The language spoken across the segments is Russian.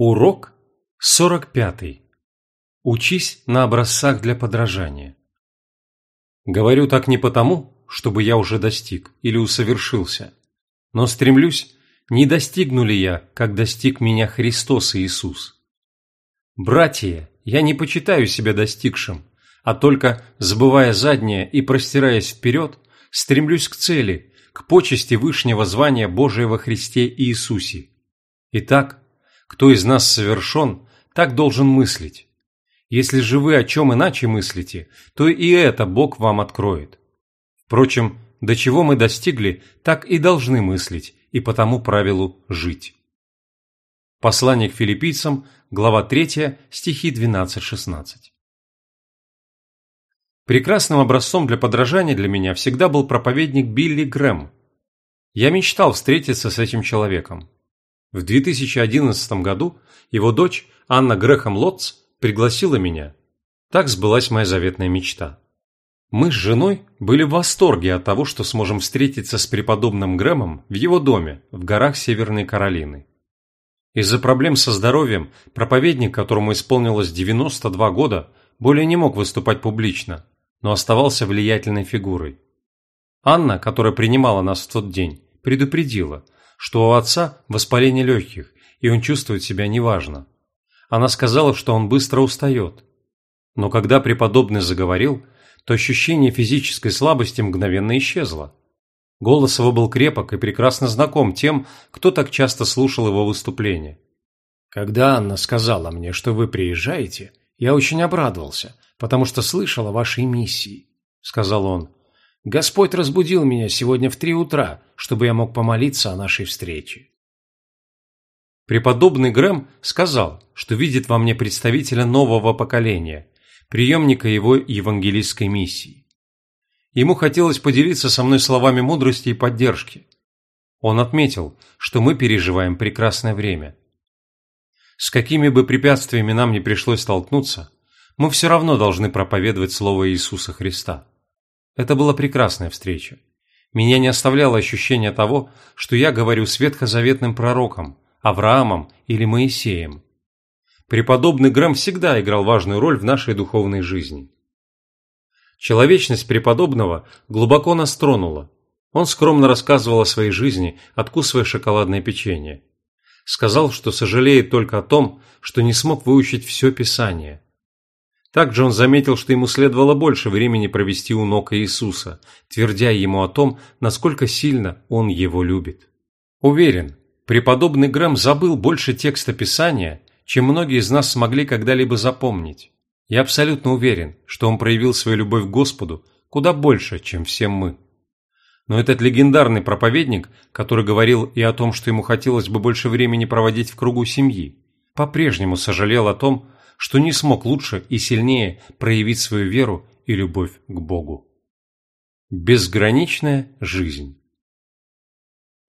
Урок 45. Учись на образцах для подражания. Говорю так не потому, чтобы я уже достиг или усовершился, но стремлюсь, не достигну ли я, как достиг меня Христос Иисус. Братья, я не почитаю себя достигшим, а только, забывая заднее и простираясь вперед, стремлюсь к цели, к почести вышнего звания Божия во Христе Иисусе. Итак, кто из нас совершен, так должен мыслить. Если же вы о чем иначе мыслите, то и это Бог вам откроет. Впрочем, до чего мы достигли, так и должны мыслить, и по тому правилу жить. Послание к филиппийцам, глава 3, стихи 12-16. Прекрасным образцом для подражания для меня всегда был проповедник Билли Грэм. Я мечтал встретиться с этим человеком. В 2011 году его дочь Анна Грехом Лотц пригласила меня. Так сбылась моя заветная мечта. Мы с женой были в восторге от того, что сможем встретиться с преподобным Грэмом в его доме в горах Северной Каролины. Из-за проблем со здоровьем проповедник, которому исполнилось 92 года, более не мог выступать публично, но оставался влиятельной фигурой. Анна, которая принимала нас в тот день, предупредила – что у отца воспаление легких, и он чувствует себя неважно. Она сказала, что он быстро устает. Но когда преподобный заговорил, то ощущение физической слабости мгновенно исчезло. Голос его был крепок и прекрасно знаком тем, кто так часто слушал его выступления. «Когда Анна сказала мне, что вы приезжаете, я очень обрадовался, потому что слышал о вашей миссии», — сказал он. Господь разбудил меня сегодня в три утра, чтобы я мог помолиться о нашей встрече. Преподобный Грэм сказал, что видит во мне представителя нового поколения, преемника его евангелистской миссии. Ему хотелось поделиться со мной словами мудрости и поддержки. Он отметил, что мы переживаем прекрасное время. С какими бы препятствиями нам ни пришлось столкнуться, мы все равно должны проповедовать Слово Иисуса Христа. Это была прекрасная встреча. Меня не оставляло ощущение того, что я говорю с ветхозаветным пророком, Авраамом или Моисеем. Преподобный Грэм всегда играл важную роль в нашей духовной жизни. Человечность преподобного глубоко нас тронула. Он скромно рассказывал о своей жизни, откусывая шоколадное печенье. Сказал, что сожалеет только о том, что не смог выучить все Писание – также он заметил, что ему следовало больше времени провести у ног Иисуса, твердя ему о том, насколько сильно он его любит. Уверен, преподобный Грэм забыл больше текста Писания, чем многие из нас смогли когда-либо запомнить. Я абсолютно уверен, что он проявил свою любовь к Господу куда больше, чем все мы. Но этот легендарный проповедник, который говорил и о том, что ему хотелось бы больше времени проводить в кругу семьи, по-прежнему сожалел о том, что не смог лучше и сильнее проявить свою веру и любовь к Богу. Безграничная жизнь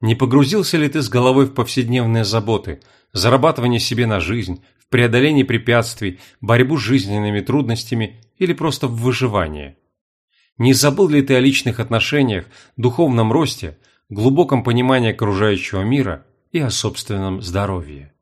Не погрузился ли ты с головой в повседневные заботы, зарабатывание себе на жизнь, в преодоление препятствий, борьбу с жизненными трудностями или просто в выживание? Не забыл ли ты о личных отношениях, духовном росте, глубоком понимании окружающего мира и о собственном здоровье?